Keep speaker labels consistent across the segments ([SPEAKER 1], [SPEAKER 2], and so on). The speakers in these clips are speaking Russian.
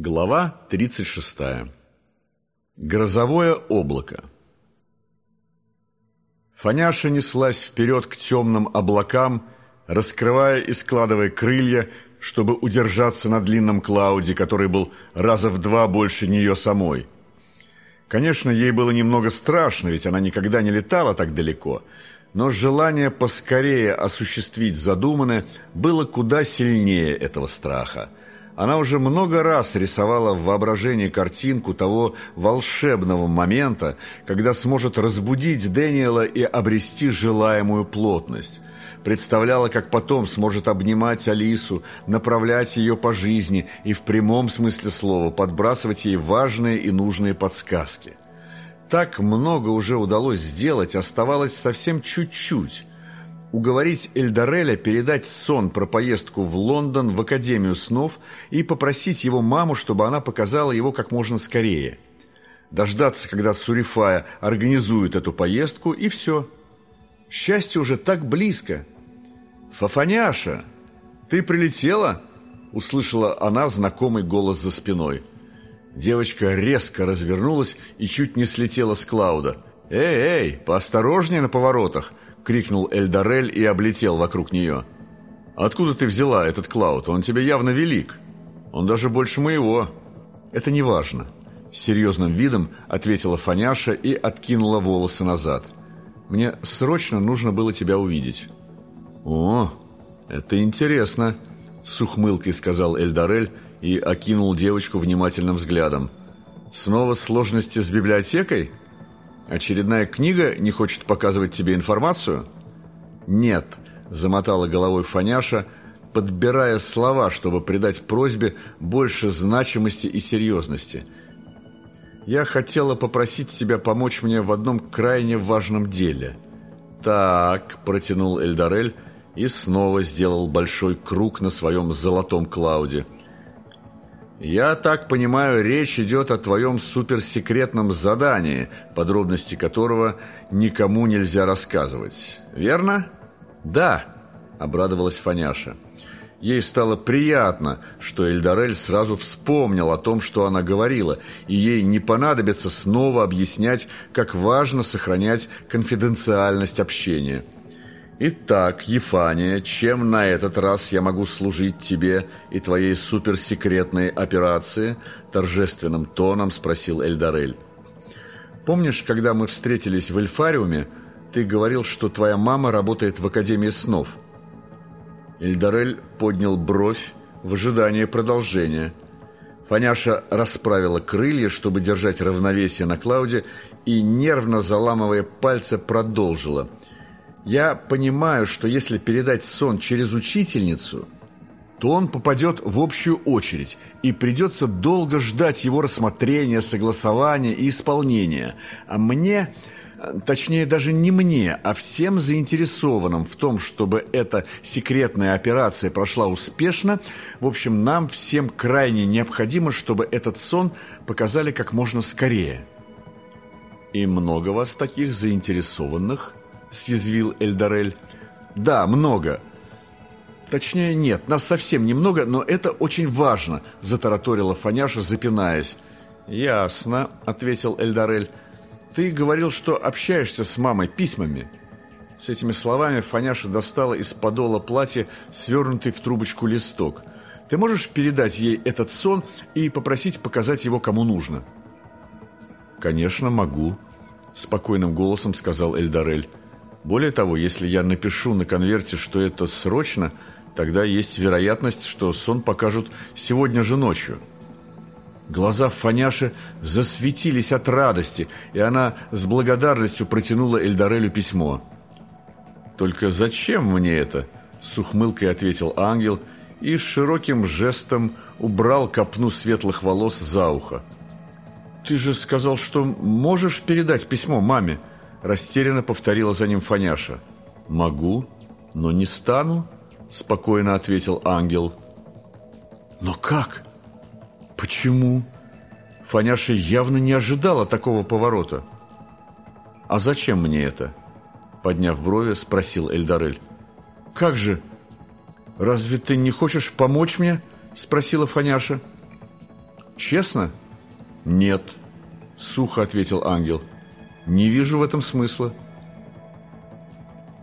[SPEAKER 1] Глава 36. Грозовое облако. Фаняша неслась вперед к темным облакам, раскрывая и складывая крылья, чтобы удержаться на длинном клауде, который был раза в два больше нее самой. Конечно, ей было немного страшно, ведь она никогда не летала так далеко, но желание поскорее осуществить задуманное было куда сильнее этого страха – она уже много раз рисовала в воображении картинку того волшебного момента, когда сможет разбудить Дэниела и обрести желаемую плотность. Представляла, как потом сможет обнимать Алису, направлять ее по жизни и в прямом смысле слова подбрасывать ей важные и нужные подсказки. Так много уже удалось сделать, оставалось совсем чуть-чуть уговорить Эльдореля передать сон про поездку в Лондон в Академию снов и попросить его маму, чтобы она показала его как можно скорее. Дождаться, когда Сурифая организует эту поездку, и все. Счастье уже так близко. «Фафаняша, ты прилетела?» Услышала она знакомый голос за спиной. Девочка резко развернулась и чуть не слетела с Клауда. «Эй, эй, поосторожнее на поворотах!» Крикнул Эльдарель и облетел вокруг нее. «Откуда ты взяла этот Клауд? Он тебе явно велик. Он даже больше моего». «Это не важно», — с серьезным видом ответила Фаняша и откинула волосы назад. «Мне срочно нужно было тебя увидеть». «О, это интересно», — с ухмылкой сказал Эльдарель и окинул девочку внимательным взглядом. «Снова сложности с библиотекой?» Очередная книга не хочет показывать тебе информацию? Нет, замотала головой Фаняша, подбирая слова, чтобы придать просьбе больше значимости и серьезности. Я хотела попросить тебя помочь мне в одном крайне важном деле. Так, протянул Эльдарель и снова сделал большой круг на своем золотом клауде – «Я так понимаю, речь идет о твоем суперсекретном задании, подробности которого никому нельзя рассказывать. Верно?» «Да», — обрадовалась Фаняша. Ей стало приятно, что Эльдарель сразу вспомнил о том, что она говорила, и ей не понадобится снова объяснять, как важно сохранять конфиденциальность общения. «Итак, Ефания, чем на этот раз я могу служить тебе и твоей суперсекретной операции?» Торжественным тоном спросил Эльдарель. «Помнишь, когда мы встретились в Эльфариуме, ты говорил, что твоя мама работает в Академии снов?» Эльдарель поднял бровь в ожидании продолжения. Фаняша расправила крылья, чтобы держать равновесие на Клауде, и, нервно заламывая пальцы, продолжила – я понимаю, что если передать сон через учительницу, то он попадет в общую очередь, и придется долго ждать его рассмотрения, согласования и исполнения. А мне, точнее даже не мне, а всем заинтересованным в том, чтобы эта секретная операция прошла успешно, в общем, нам всем крайне необходимо, чтобы этот сон показали как можно скорее. И много вас таких заинтересованных –— съязвил Эльдарель. «Да, много». «Точнее, нет, нас совсем немного, но это очень важно», — затараторила Фаняша, запинаясь. «Ясно», — ответил Эльдарель. «Ты говорил, что общаешься с мамой письмами». С этими словами Фаняша достала из подола платья свернутый в трубочку листок. «Ты можешь передать ей этот сон и попросить показать его кому нужно?» «Конечно, могу», — спокойным голосом сказал Эльдарель. Более того, если я напишу на конверте, что это срочно, тогда есть вероятность, что сон покажут сегодня же ночью. Глаза Фаняши засветились от радости, и она с благодарностью протянула Эльдарелю письмо. «Только зачем мне это?» – с ухмылкой ответил ангел и широким жестом убрал копну светлых волос за ухо. «Ты же сказал, что можешь передать письмо маме?» Растерянно повторила за ним Фаняша. «Могу, но не стану», – спокойно ответил ангел. «Но как? Почему?» Фаняша явно не ожидала такого поворота. «А зачем мне это?» Подняв брови, спросил Эльдарель. «Как же? Разве ты не хочешь помочь мне?» Спросила Фаняша. «Честно?» «Нет», — сухо ответил ангел. «Не вижу в этом смысла».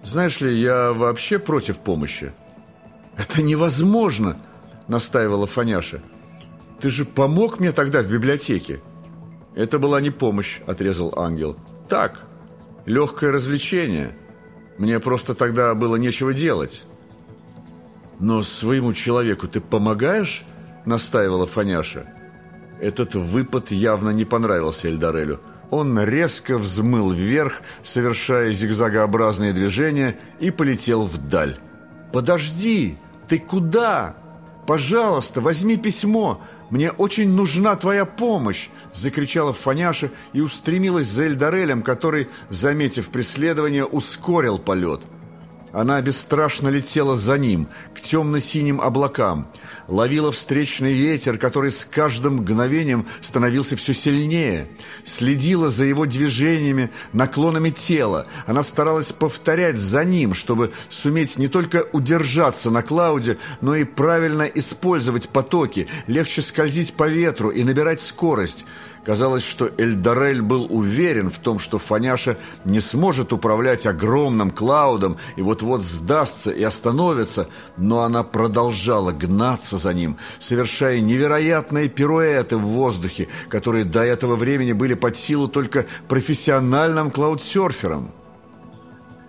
[SPEAKER 1] «Знаешь ли, я вообще против помощи». «Это невозможно!» — настаивала Фаняша. «Ты же помог мне тогда в библиотеке!» «Это была не помощь», — отрезал ангел. «Так, легкое развлечение. Мне просто тогда было нечего делать». «Но своему человеку ты помогаешь?» — настаивала Фаняша. Этот выпад явно не понравился Эльдарелю. Он резко взмыл вверх, совершая зигзагообразные движения, и полетел вдаль. «Подожди! Ты куда? Пожалуйста, возьми письмо! Мне очень нужна твоя помощь!» Закричала Фаняша и устремилась за Эльдарелем, который, заметив преследование, ускорил полет – она бесстрашно летела за ним, к темно-синим облакам, ловила встречный ветер, который с каждым мгновением становился все сильнее, следила за его движениями, наклонами тела. Она старалась повторять за ним, чтобы суметь не только удержаться на Клауде, но и правильно использовать потоки, легче скользить по ветру и набирать скорость – Казалось, что Эльдарель был уверен в том, что Фаняша не сможет управлять огромным Клаудом и вот-вот сдастся и остановится, но она продолжала гнаться за ним, совершая невероятные пируэты в воздухе, которые до этого времени были под силу только профессиональным клаудсерферам.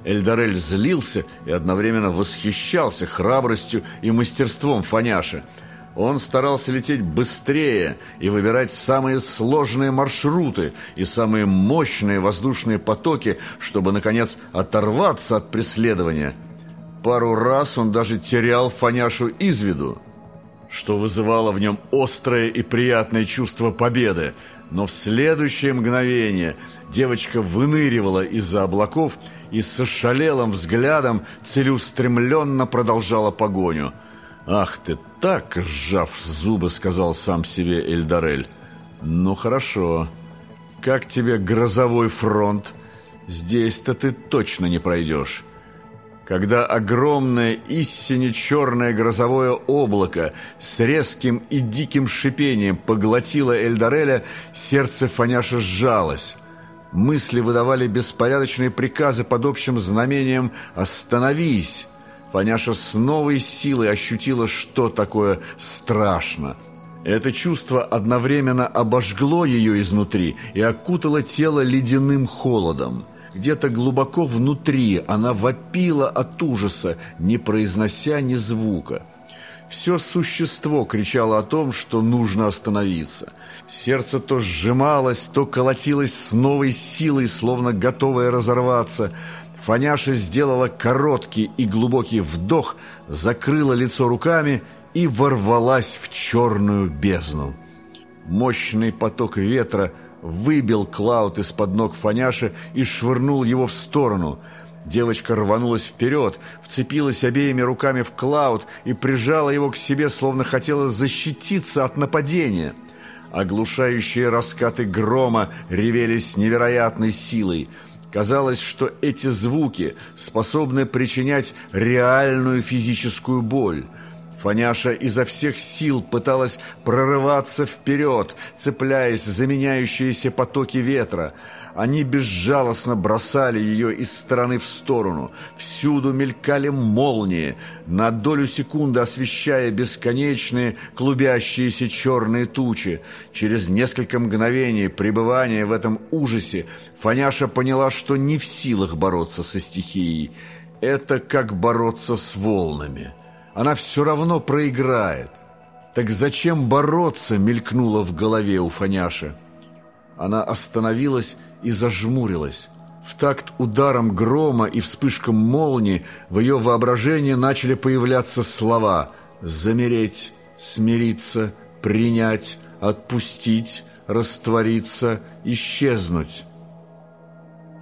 [SPEAKER 1] Эльдарель злился и одновременно восхищался храбростью и мастерством Фаняши – он старался лететь быстрее и выбирать самые сложные маршруты и самые мощные воздушные потоки, чтобы, наконец, оторваться от преследования. Пару раз он даже терял Фаняшу из виду, что вызывало в нем острое и приятное чувство победы. Но в следующее мгновение девочка выныривала из-за облаков и с ошалелым взглядом целеустремленно продолжала погоню – «Ах ты так!» – сжав зубы, сказал сам себе Эльдарель. «Ну хорошо. Как тебе грозовой фронт? Здесь-то ты точно не пройдешь». Когда огромное истине черное грозовое облако с резким и диким шипением поглотило Эльдареля, сердце Фаняша сжалось. Мысли выдавали беспорядочные приказы под общим знамением «Остановись!» Фаняша с новой силой ощутила, что такое страшно. Это чувство одновременно обожгло ее изнутри и окутало тело ледяным холодом. Где-то глубоко внутри она вопила от ужаса, не произнося ни звука. Все существо кричало о том, что нужно остановиться. Сердце то сжималось, то колотилось с новой силой, словно готовое разорваться – Фаняша сделала короткий и глубокий вдох, закрыла лицо руками и ворвалась в черную бездну. Мощный поток ветра выбил Клауд из-под ног Фаняши и швырнул его в сторону. Девочка рванулась вперед, вцепилась обеими руками в Клауд и прижала его к себе, словно хотела защититься от нападения. Оглушающие раскаты грома ревели с невероятной силой – Казалось, что эти звуки способны причинять реальную физическую боль. Фаняша изо всех сил пыталась прорываться вперед, цепляясь за меняющиеся потоки ветра. Они безжалостно бросали ее из стороны в сторону. Всюду мелькали молнии, на долю секунды освещая бесконечные клубящиеся черные тучи. Через несколько мгновений пребывания в этом ужасе Фаняша поняла, что не в силах бороться со стихией. Это как бороться с волнами. Она все равно проиграет. Так зачем бороться, мелькнуло в голове у Фаняши. Она остановилась и зажмурилась. В такт ударом грома и вспышкам молнии в ее воображении начали появляться слова «замереть», «смириться», «принять», «отпустить», «раствориться», «исчезнуть».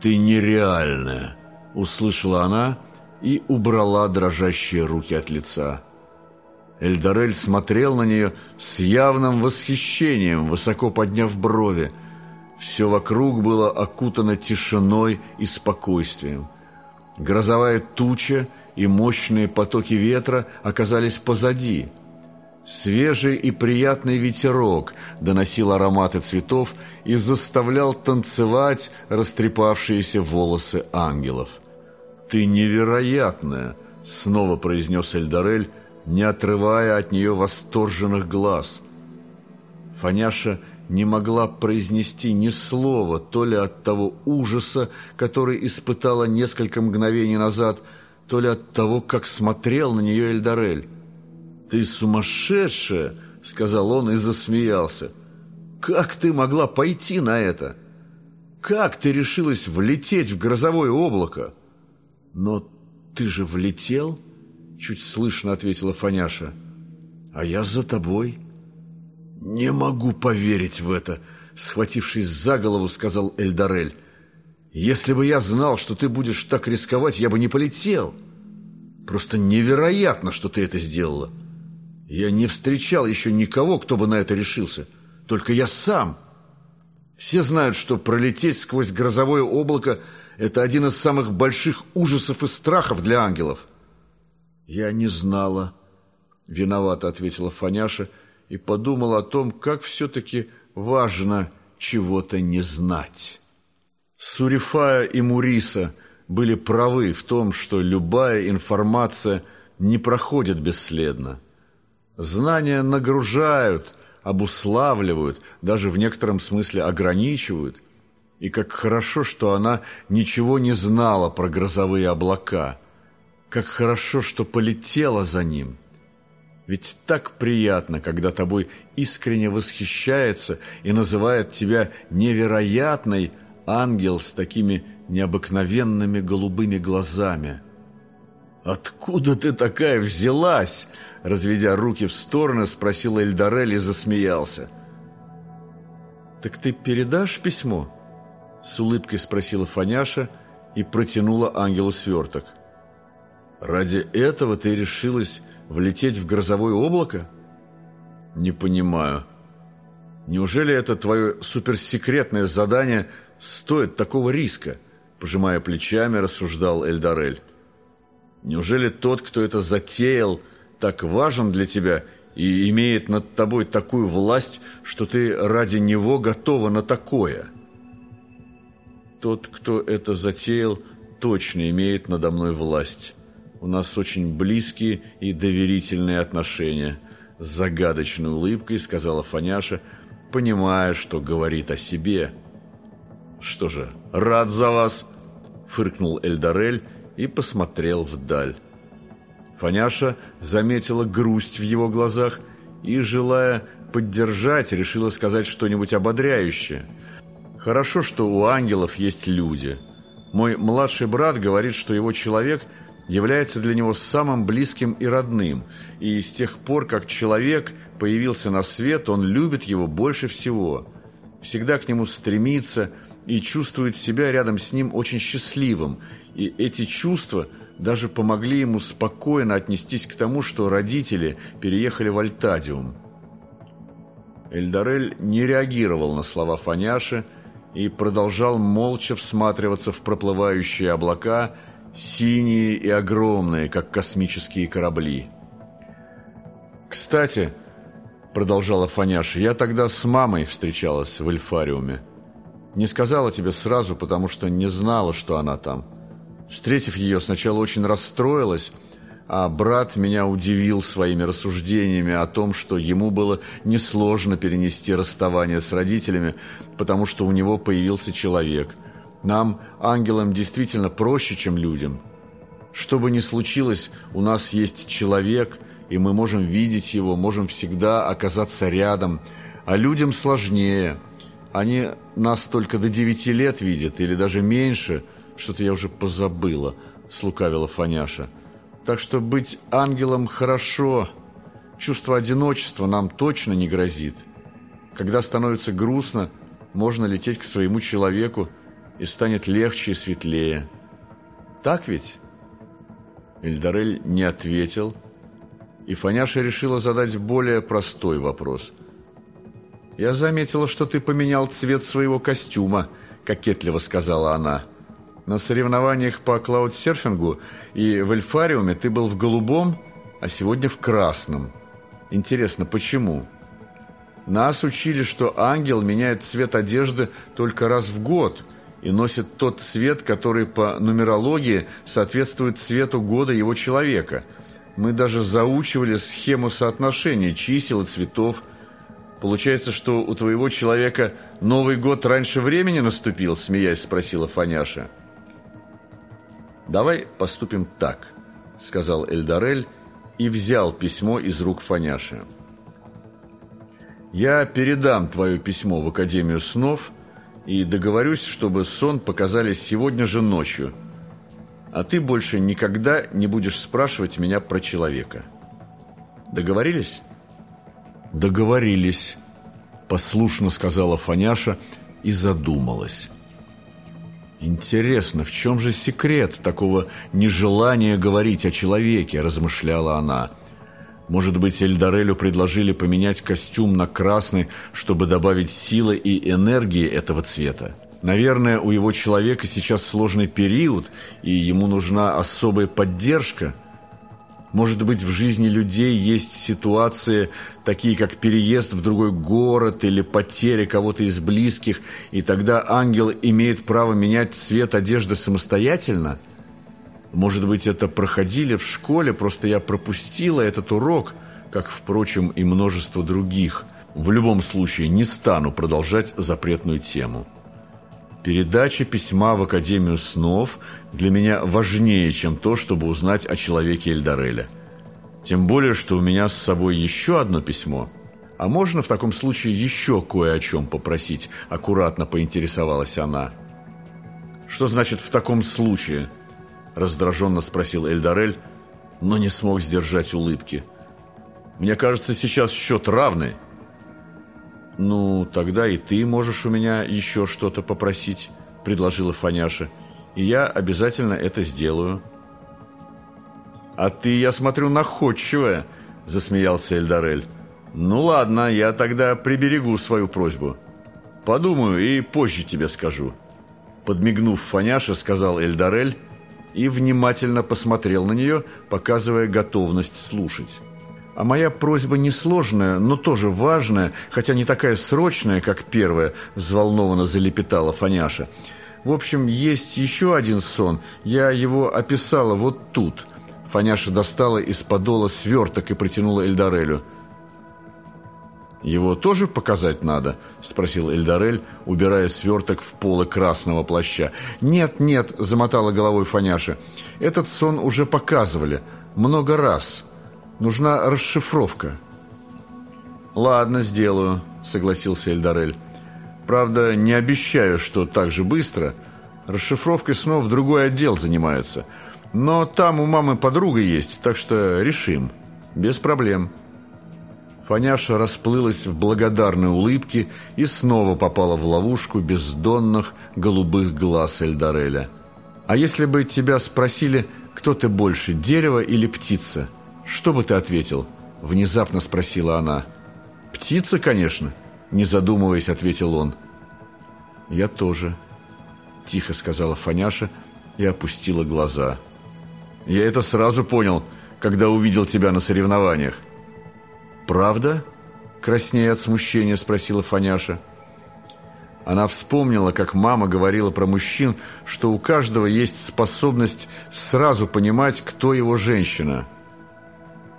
[SPEAKER 1] «Ты нереальная», — услышала она и убрала дрожащие руки от лица. Эльдарель смотрел на нее с явным восхищением, высоко подняв брови, все вокруг было окутано тишиной и спокойствием. Грозовая туча и мощные потоки ветра оказались позади. Свежий и приятный ветерок доносил ароматы цветов и заставлял танцевать растрепавшиеся волосы ангелов. «Ты невероятная!» — снова произнес Эльдарель, не отрывая от нее восторженных глаз. Фаняша не могла произнести ни слова, то ли от того ужаса, который испытала несколько мгновений назад, то ли от того, как смотрел на нее Эльдарель. «Ты сумасшедшая!» — сказал он и засмеялся. «Как ты могла пойти на это? Как ты решилась влететь в грозовое облако?» «Но ты же влетел?» — чуть слышно ответила Фаняша. «А я за тобой». «Не могу поверить в это!» — схватившись за голову, сказал Эльдарель. «Если бы я знал, что ты будешь так рисковать, я бы не полетел. Просто невероятно, что ты это сделала. Я не встречал еще никого, кто бы на это решился. Только я сам. Все знают, что пролететь сквозь грозовое облако — это один из самых больших ужасов и страхов для ангелов». «Я не знала», — виновато ответила Фаняша, — и подумал о том, как все-таки важно чего-то не знать. Сурифая и Муриса были правы в том, что любая информация не проходит бесследно. Знания нагружают, обуславливают, даже в некотором смысле ограничивают. И как хорошо, что она ничего не знала про грозовые облака. Как хорошо, что полетела за ним – ведь так приятно, когда тобой искренне восхищается и называет тебя невероятной ангел с такими необыкновенными голубыми глазами. «Откуда ты такая взялась?» Разведя руки в стороны, спросил Эльдарель и засмеялся. «Так ты передашь письмо?» С улыбкой спросила Фаняша и протянула ангелу сверток. «Ради этого ты решилась Влететь в грозовое облако? Не понимаю. Неужели это твое суперсекретное задание стоит такого риска? Пожимая плечами, рассуждал Эльдарель. Неужели тот, кто это затеял, так важен для тебя и имеет над тобой такую власть, что ты ради него готова на такое? Тот, кто это затеял, точно имеет надо мной власть. У нас очень близкие и доверительные отношения. С загадочной улыбкой сказала Фаняша, понимая, что говорит о себе. «Что же, рад за вас!» Фыркнул Эльдарель и посмотрел вдаль. Фаняша заметила грусть в его глазах и, желая поддержать, решила сказать что-нибудь ободряющее. «Хорошо, что у ангелов есть люди. Мой младший брат говорит, что его человек – является для него самым близким и родным, и с тех пор, как человек появился на свет, он любит его больше всего, всегда к нему стремится и чувствует себя рядом с ним очень счастливым, и эти чувства даже помогли ему спокойно отнестись к тому, что родители переехали в Альтадиум. Эльдарель не реагировал на слова Фаняши и продолжал молча всматриваться в проплывающие облака синие и огромные, как космические корабли. «Кстати», — продолжала Фаняша, — «я тогда с мамой встречалась в Эльфариуме. Не сказала тебе сразу, потому что не знала, что она там. Встретив ее, сначала очень расстроилась, а брат меня удивил своими рассуждениями о том, что ему было несложно перенести расставание с родителями, потому что у него появился человек — нам, ангелам, действительно проще, чем людям. Что бы ни случилось, у нас есть человек, и мы можем видеть его, можем всегда оказаться рядом. А людям сложнее. Они нас только до девяти лет видят, или даже меньше. Что-то я уже позабыла, слукавила Фаняша. Так что быть ангелом хорошо. Чувство одиночества нам точно не грозит. Когда становится грустно, можно лететь к своему человеку, и станет легче и светлее. Так ведь?» Эльдарель не ответил, и Фаняша решила задать более простой вопрос. «Я заметила, что ты поменял цвет своего костюма», — кокетливо сказала она. «На соревнованиях по клаудсерфингу и в эльфариуме ты был в голубом, а сегодня в красном. Интересно, почему? Нас учили, что ангел меняет цвет одежды только раз в год и носит тот цвет, который по нумерологии соответствует цвету года его человека. Мы даже заучивали схему соотношения чисел и цветов. Получается, что у твоего человека Новый год раньше времени наступил, смеясь спросила Фаняша. «Давай поступим так», — сказал Эльдарель и взял письмо из рук Фаняши. Я передам твое письмо в Академию снов и договорюсь, чтобы сон показали сегодня же ночью. А ты больше никогда не будешь спрашивать меня про человека. Договорились? Договорились, послушно сказала Фаняша и задумалась. «Интересно, в чем же секрет такого нежелания говорить о человеке?» – размышляла она – может быть, Эльдарелю предложили поменять костюм на красный, чтобы добавить силы и энергии этого цвета. Наверное, у его человека сейчас сложный период, и ему нужна особая поддержка. Может быть, в жизни людей есть ситуации, такие как переезд в другой город или потеря кого-то из близких, и тогда ангел имеет право менять цвет одежды самостоятельно – может быть, это проходили в школе, просто я пропустила этот урок, как, впрочем, и множество других. В любом случае, не стану продолжать запретную тему. Передача письма в Академию снов для меня важнее, чем то, чтобы узнать о человеке Эльдареля. Тем более, что у меня с собой еще одно письмо. А можно в таком случае еще кое о чем попросить? Аккуратно поинтересовалась она. Что значит «в таком случае»? Раздраженно спросил Эльдарель, но не смог сдержать улыбки. «Мне кажется, сейчас счет равный». «Ну, тогда и ты можешь у меня еще что-то попросить», — предложила Фаняша. «И я обязательно это сделаю». «А ты, я смотрю, находчивая», — засмеялся Эльдарель. «Ну ладно, я тогда приберегу свою просьбу. Подумаю и позже тебе скажу». Подмигнув Фаняше, сказал Эльдарель и внимательно посмотрел на нее, показывая готовность слушать. А моя просьба несложная, но тоже важная, хотя не такая срочная, как первая, взволнованно залепетала Фаняша. В общем, есть еще один сон, я его описала вот тут. Фаняша достала из подола сверток и протянула Эльдарелю. «Его тоже показать надо?» – спросил Эльдарель, убирая сверток в полы красного плаща. «Нет, нет», – замотала головой Фаняша. «Этот сон уже показывали. Много раз. Нужна расшифровка». «Ладно, сделаю», – согласился Эльдарель. «Правда, не обещаю, что так же быстро. Расшифровкой снов другой отдел занимается. Но там у мамы подруга есть, так что решим. Без проблем». Фаняша расплылась в благодарной улыбке и снова попала в ловушку бездонных голубых глаз Эльдареля. «А если бы тебя спросили, кто ты больше, дерево или птица, что бы ты ответил?» Внезапно спросила она. «Птица, конечно», не задумываясь, ответил он. «Я тоже», – тихо сказала Фаняша и опустила глаза. «Я это сразу понял, когда увидел тебя на соревнованиях». «Правда?» – краснея от смущения спросила Фаняша. Она вспомнила, как мама говорила про мужчин, что у каждого есть способность сразу понимать, кто его женщина.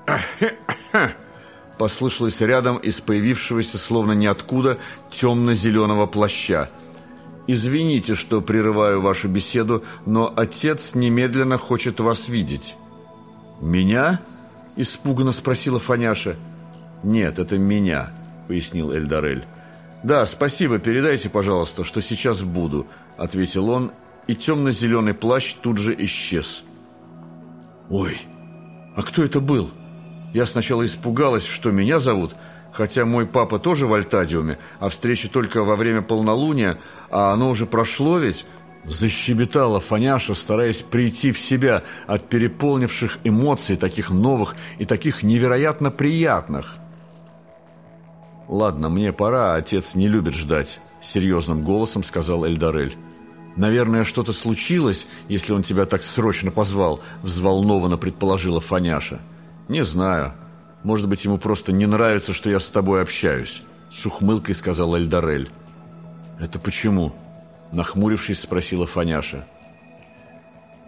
[SPEAKER 1] Послышалось рядом из появившегося, словно ниоткуда, темно-зеленого плаща. «Извините, что прерываю вашу беседу, но отец немедленно хочет вас видеть». «Меня?» – испуганно спросила Фаняша. «Нет, это меня», — пояснил Эльдарель. «Да, спасибо, передайте, пожалуйста, что сейчас буду», — ответил он, и темно-зеленый плащ тут же исчез. «Ой, а кто это был?» Я сначала испугалась, что меня зовут, хотя мой папа тоже в Альтадиуме, а встреча только во время полнолуния, а оно уже прошло ведь...» Защебетала Фаняша, стараясь прийти в себя от переполнивших эмоций, таких новых и таких невероятно приятных. «Ладно, мне пора, отец не любит ждать», — серьезным голосом сказал Эльдарель. «Наверное, что-то случилось, если он тебя так срочно позвал», — взволнованно предположила Фаняша. «Не знаю. Может быть, ему просто не нравится, что я с тобой общаюсь», — с ухмылкой сказал Эльдарель. «Это почему?» — нахмурившись, спросила Фаняша.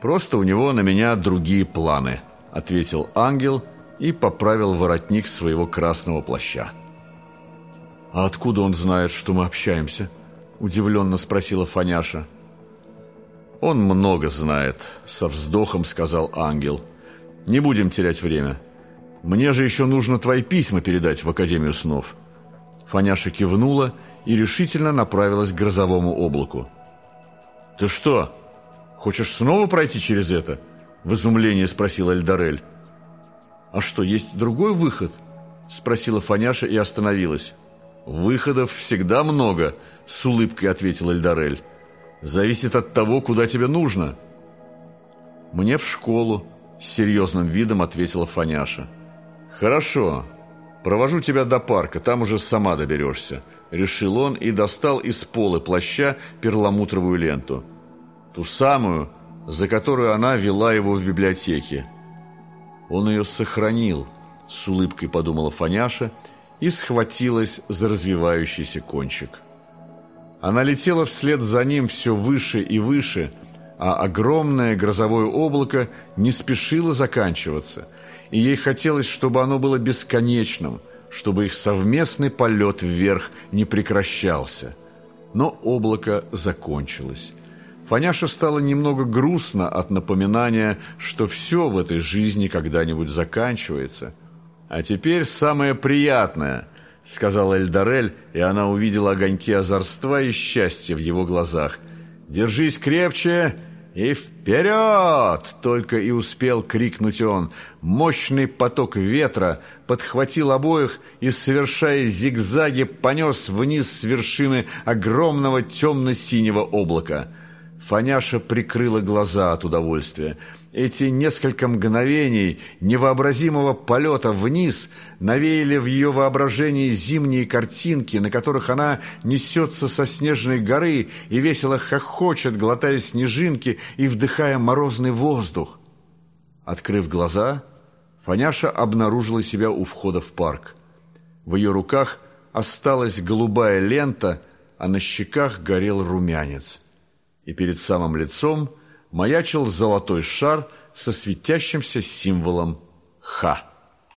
[SPEAKER 1] «Просто у него на меня другие планы», — ответил ангел и поправил воротник своего красного плаща. «А откуда он знает, что мы общаемся?» — удивленно спросила Фаняша. «Он много знает», — со вздохом сказал ангел. «Не будем терять время. Мне же еще нужно твои письма передать в Академию снов». Фаняша кивнула и решительно направилась к грозовому облаку. «Ты что, хочешь снова пройти через это?» В изумлении спросил Эльдарель. «А что, есть другой выход?» Спросила Фаняша и остановилась. «Выходов всегда много», — с улыбкой ответил Эльдарель. «Зависит от того, куда тебе нужно». «Мне в школу», — с серьезным видом ответила Фаняша. «Хорошо. Провожу тебя до парка, там уже сама доберешься», — решил он и достал из полы плаща перламутровую ленту. Ту самую, за которую она вела его в библиотеке. Он ее сохранил, с улыбкой подумала Фаняша и схватилась за развивающийся кончик. Она летела вслед за ним все выше и выше, а огромное грозовое облако не спешило заканчиваться, и ей хотелось, чтобы оно было бесконечным, чтобы их совместный полет вверх не прекращался. Но облако закончилось. Фаняша стало немного грустно от напоминания, что все в этой жизни когда-нибудь заканчивается. «А теперь самое приятное», — сказал Эльдарель, и она увидела огоньки озорства и счастья в его глазах. «Держись крепче и вперед!» — только и успел крикнуть он. Мощный поток ветра подхватил обоих и, совершая зигзаги, понес вниз с вершины огромного темно-синего облака — Фаняша прикрыла глаза от удовольствия. Эти несколько мгновений невообразимого полета вниз навеяли в ее воображении зимние картинки, на которых она несется со снежной горы и весело хохочет, глотая снежинки и вдыхая морозный воздух. Открыв глаза, Фаняша обнаружила себя у входа в парк. В ее руках осталась голубая лента, а на щеках горел румянец и перед самым лицом маячил золотой шар со светящимся символом «Х».